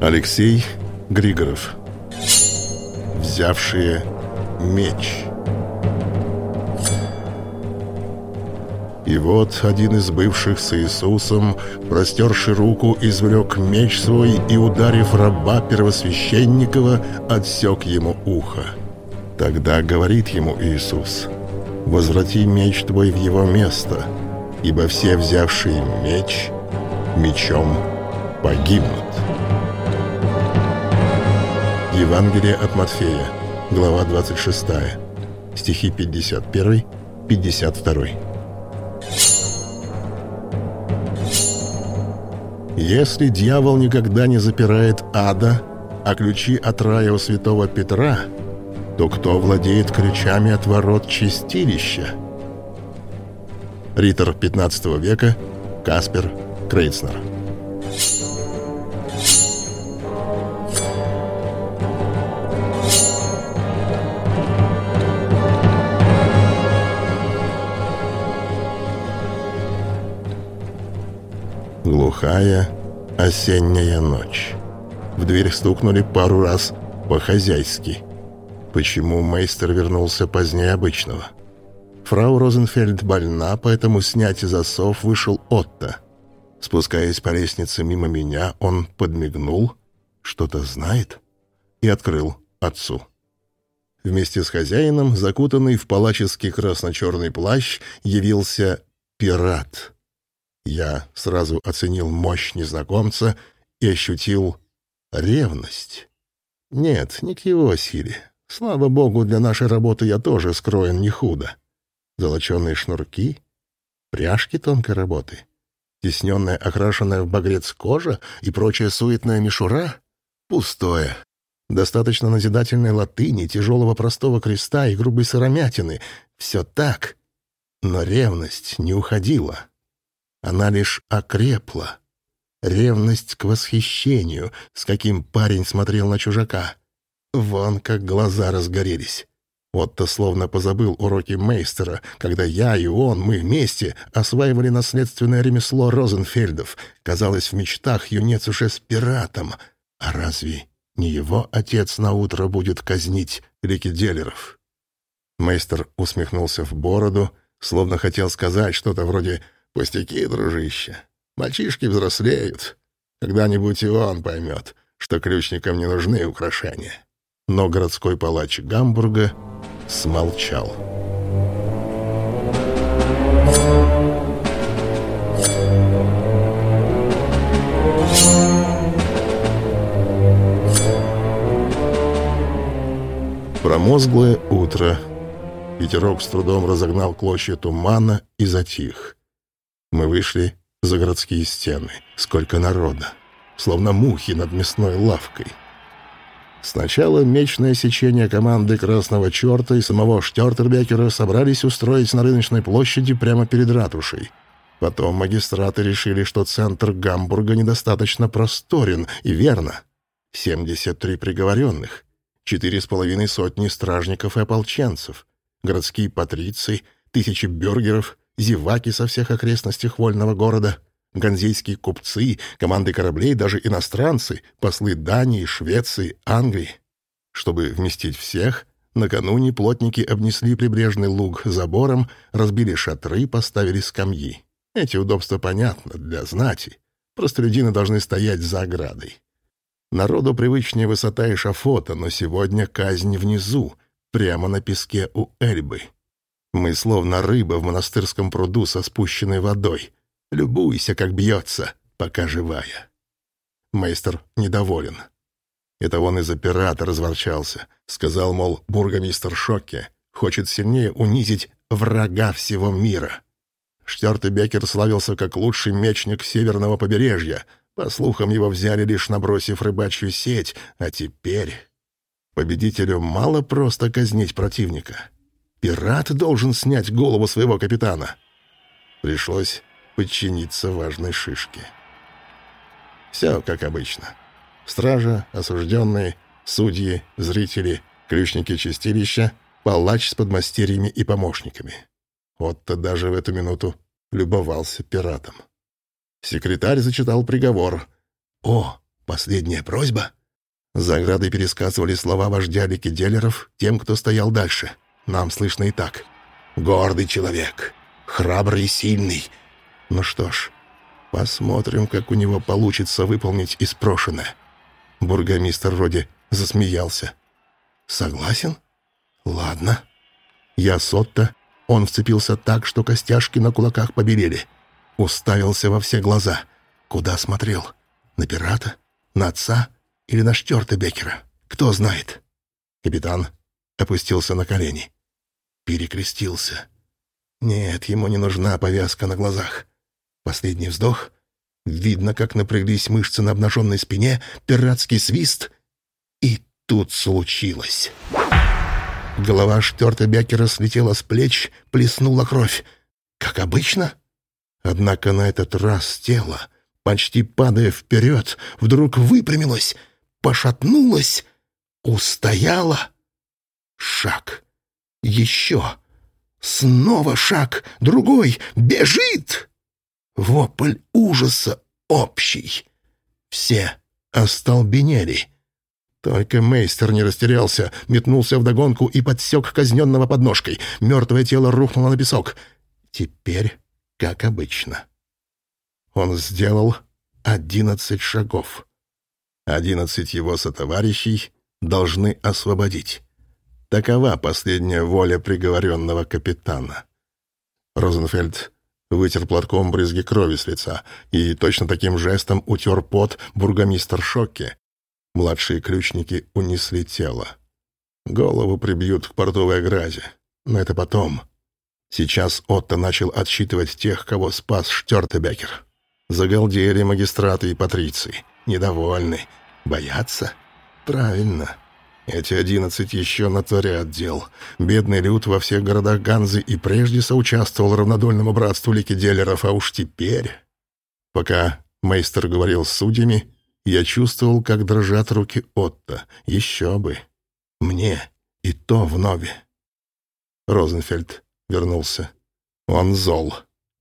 Алексей Григоров. Взявшие меч. И вот один из бывших с Иисусом, простерши руку, извлек меч свой и, ударив раба первосвященникова, отсек ему ухо. Тогда говорит ему Иисус, «Возврати меч твой в его место, ибо все, взявшие меч, мечом погибнут». Евангелие от Матфея, глава 26, стихи 51-52. Если дьявол никогда не запирает ада, а ключи от рая у святого Петра, то кто владеет ключами от ворот чистилища? Риттер 15 века, Каспер Крейцнер. Глухая осенняя ночь. В дверь стукнули пару раз по-хозяйски. Почему мейстер вернулся позднее обычного? Фрау Розенфельд больна, поэтому снять засов вышел Отто. Спускаясь по лестнице мимо меня, он подмигнул, что-то знает, и открыл отцу. Вместе с хозяином, закутанный в палаческий красно-черный плащ, явился пират — я сразу оценил мощь незнакомца и ощутил ревность. Нет, не к его силе. Слава богу, для нашей работы я тоже скроен не худо. Золоченые шнурки, пряжки тонкой работы, тесненная, окрашенная в багрец кожа и прочая суетная мишура — пустое. Достаточно назидательной латыни, тяжелого простого креста и грубой сыромятины. Все так, но ревность не уходила. Она лишь окрепла. Ревность к восхищению, с каким парень смотрел на чужака. Вон как глаза разгорелись. Отто словно позабыл уроки мейстера, когда я и он, мы вместе, осваивали наследственное ремесло Розенфельдов. Казалось, в мечтах юнец уже с пиратом. А разве не его отец на утро будет казнить ликвиделеров? Мейстер усмехнулся в бороду, словно хотел сказать что-то вроде Пустяки, дружище. Мальчишки взрослеют. Когда-нибудь и он поймет, что ключникам не нужны украшения. Но городской палач Гамбурга смолчал. Промозглое утро. Ветерок с трудом разогнал клочья тумана и затих. Мы вышли за городские стены. Сколько народа. Словно мухи над мясной лавкой. Сначала мечное сечение команды Красного Черта и самого Штёртербекера собрались устроить на рыночной площади прямо перед ратушей. Потом магистраты решили, что центр Гамбурга недостаточно просторен, и верно. 73 приговоренных, четыре с половиной сотни стражников и ополченцев, городские патриции, тысячи бюргеров, зеваки со всех окрестностей вольного города, ганзейские купцы, команды кораблей, даже иностранцы, послы Дании, Швеции, Англии. Чтобы вместить всех, накануне плотники обнесли прибрежный луг забором, разбили шатры, поставили скамьи. Эти удобства понятны для знати. Простолюдины должны стоять за оградой. Народу привычнее высота эшафота, но сегодня казнь внизу, прямо на песке у Эльбы. Мы словно рыба в монастырском пруду со спущенной водой. Любуйся, как бьется, пока живая. Мейстер недоволен. Это он из оператора разворчался. Сказал, мол, бургомистр Шокке хочет сильнее унизить врага всего мира. Штёртебекер славился как лучший мечник северного побережья. По слухам, его взяли лишь набросив рыбачью сеть, а теперь... Победителю мало просто казнить противника. Пират должен снять голову своего капитана. Пришлось подчиниться важной шишке. Все как обычно. Стража, осужденные, судьи, зрители, ключники чистилища, палач с подмастерьями и помощниками. Вот-то даже в эту минуту любовался пиратом. Секретарь зачитал приговор. О, Последняя просьба?» За оградой пересказывали слова вождя ликиделеров тем, кто стоял дальше. Нам слышно и так. «Гордый человек, храбрый и сильный. Ну что ж, посмотрим, как у него получится выполнить испрошенное». Бургомистр вроде засмеялся. «Согласен? Ладно». Я Сотто, он вцепился так, что костяшки на кулаках побелели. Уставился во все глаза. Куда смотрел? На пирата? На отца? Или на Штёртебекера? Кто знает? Капитан опустился на колени. Перекрестился. Нет, ему не нужна повязка на глазах. Последний вздох. Видно, как напряглись мышцы на обнаженной спине, пиратский свист. И тут случилось. Голова Штёртебекера слетела с плеч, плеснула кровь. Как обычно. Однако на этот раз тело, почти падая вперед, вдруг выпрямилось, пошатнулось, устояло. Шаг. Еще. Снова шаг. Другой. Бежит! Вопль ужаса общий. Все остолбенели. Только мейстер не растерялся, метнулся вдогонку и подсек казненного подножкой. Мертвое тело рухнуло на песок. Теперь, как обычно. Он сделал одиннадцать шагов. Одиннадцать его сотоварищей должны освободить. Такова последняя воля приговоренного капитана. Розенфельд вытер платком брызги крови с лица и точно таким жестом утер пот бургомистр Шокки, Младшие ключники унесли тело. Голову прибьют к портовой ограде. Но это потом. Сейчас Отто начал отсчитывать тех, кого спас Штёртебекер. Загалдели магистраты и патриции. Недовольны. Боятся? Правильно. Эти одиннадцать еще натворят дел. Бедный люд во всех городах Ганзы и прежде соучаствовал равнодольному братству ликиделеров, а уж теперь... Пока мейстер говорил с судьями, я чувствовал, как дрожат руки Отто. Еще бы. Мне. И то вновь. Розенфельд вернулся. Он зол.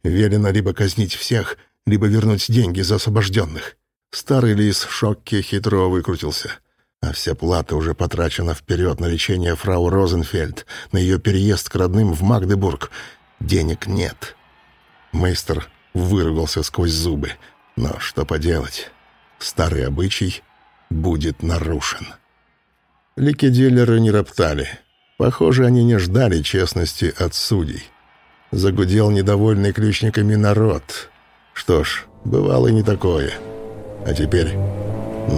Велено либо казнить всех, либо вернуть деньги за освобожденных. Старый лис в шоке хитро выкрутился. А вся плата уже потрачена вперед на лечение фрау Розенфельд, на ее переезд к родным в Магдебург. Денег нет. Мейстер выругался сквозь зубы. Но что поделать? старый обычай будет нарушен. Ликеделеры не роптали. Похоже, они не ждали честности от судей. Загудел недовольный ключниками народ. Что ж, бывало и не такое. А теперь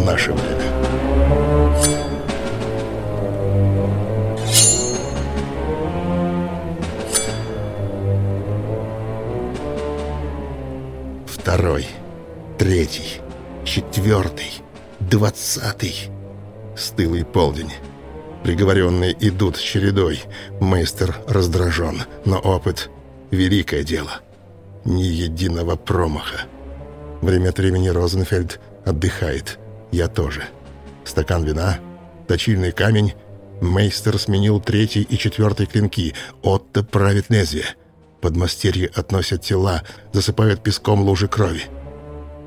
наше время. Второй, третий, четвертый, двадцатый. Стылый полдень. Приговоренные идут чередой. Мейстер раздражен, но опыт — великое дело. Ни единого промаха. Время от времени Розенфельд отдыхает. Я тоже. Стакан вина, точильный камень. Мейстер сменил третий и четвертый клинки. Отто правит лезвие. Подмастерье относят тела, засыпают песком лужи крови.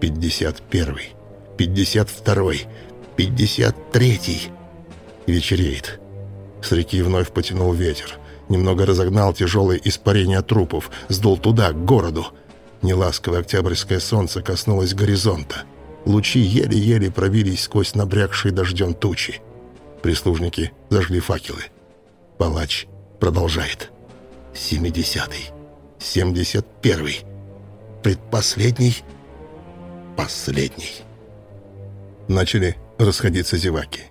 51-й, 52-й, 53-й. Вечереет. С реки вновь потянул ветер. Немного разогнал тяжелое испарение трупов, сдул туда, к городу. Неласковое октябрьское солнце коснулось горизонта. Лучи еле-еле пробились сквозь набрякшие дождем тучи. Прислужники зажгли факелы. Палач продолжает. 70-й, 71-й, предпоследний — последний. Начали расходиться зеваки.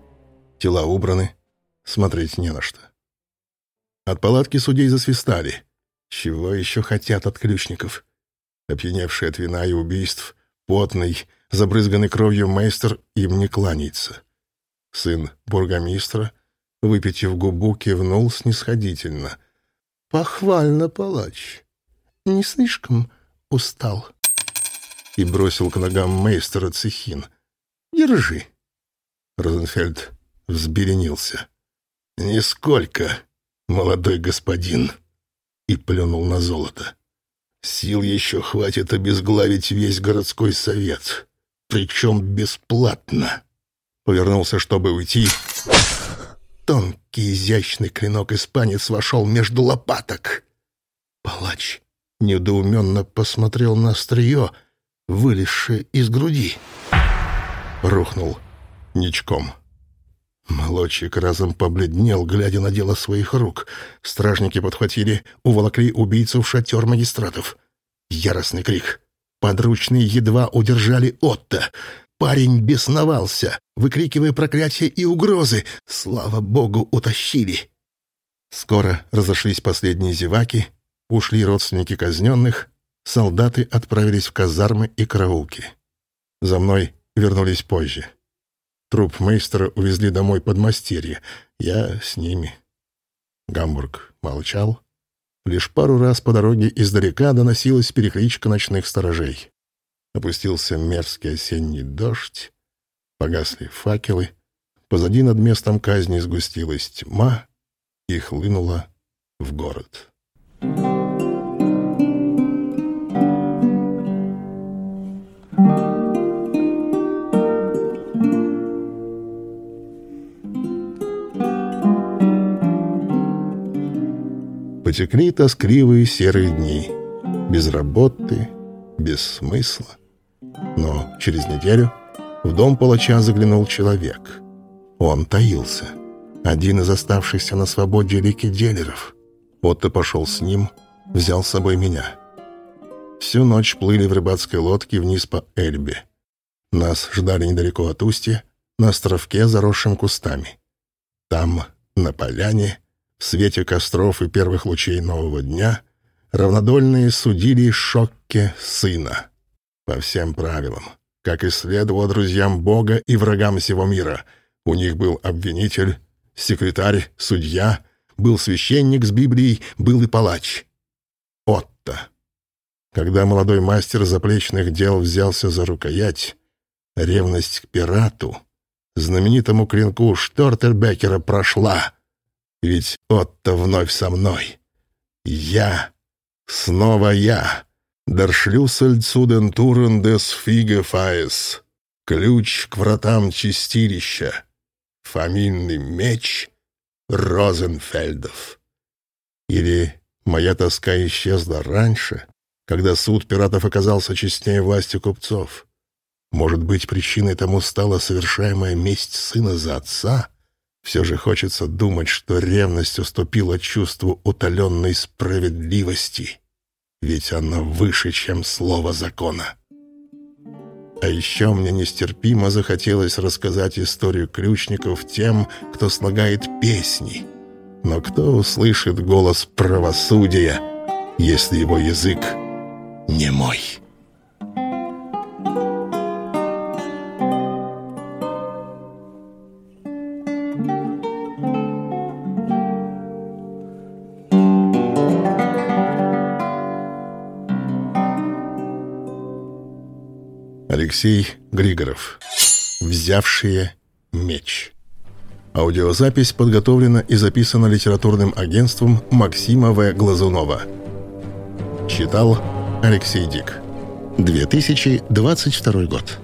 Тела убраны, смотреть не на что. От палатки судей засвистали. Чего еще хотят от ключников? Опьяневший от вина и убийств, потный, забрызганный кровью мейстер им не кланяется. Сын бургомистра, выпитив губу, кивнул снисходительно. «Похвально, палач. Не слишком устал?» и бросил к ногам мейстера Цехин. «Держи». Розенфельд взберенился. «Нисколько, молодой господин», и плюнул на золото. «Сил еще хватит обезглавить весь городской совет. Причем бесплатно. Повернулся, чтобы уйти. Тонкий изящный клинок-испанец вошел между лопаток. Палач недоуменно посмотрел на острие, вылезшее из груди. Рухнул ничком. Молодчик разом побледнел, глядя на дело своих рук. Стражники подхватили, уволокли убийцу в шатер магистратов. Яростный крик. Подручные едва удержали Отто. Парень бесновался, выкрикивая проклятия и угрозы. Слава богу, утащили. Скоро разошлись последние зеваки, ушли родственники казненных, солдаты отправились в казармы и караулки. За мной вернулись позже. Труп мейстера увезли домой под мастерье. Я с ними. Гамбург молчал. Лишь пару раз по дороге издалека доносилась перекличка ночных сторожей. Опустился мерзкий осенний дождь, погасли факелы, позади над местом казни сгустилась тьма и хлынула в город. Потекли тоскливые серые дни, без работы, без смысла. Но через неделю в дом палача заглянул человек. Он таился. Один из оставшихся на свободе ликвидеров. Отто пошел с ним, взял с собой меня. Всю ночь плыли в рыбацкой лодке вниз по Эльбе. Нас ждали недалеко от устья, на островке, заросшем кустами. Там, на поляне, свете костров и первых лучей нового дня, равнодольные судили Шокке сына по всем правилам, как и следовало друзьям Бога и врагам всего мира. У них был обвинитель, секретарь, судья, был священник с Библией, был и палач. Отто. Когда молодой мастер заплечных дел взялся за рукоять, ревность к пирату, знаменитому клинку Штортельбекера прошла. Ведь Отто вновь со мной. Я, снова я. Zu den Туren des Фигефаес. Ключ к вратам чистилища. Фамильный меч Розенфельдов. Или моя тоска исчезла раньше, когда суд пиратов оказался честнее власти купцов. Может быть, причиной тому стала совершаемая месть сына за отца? Все же хочется думать, что ревность уступила чувству утоленной справедливости ведь оно выше, чем слово закона. А еще мне нестерпимо захотелось рассказать историю ключников тем, кто слагает песни. Но кто услышит голос правосудия, если его язык не мой?» Алексей Григоров. «Взявшие меч». Аудиозапись подготовлена и записана литературным агентством Максима В. Глазунова. Читал Алексей Дик. 2022 год.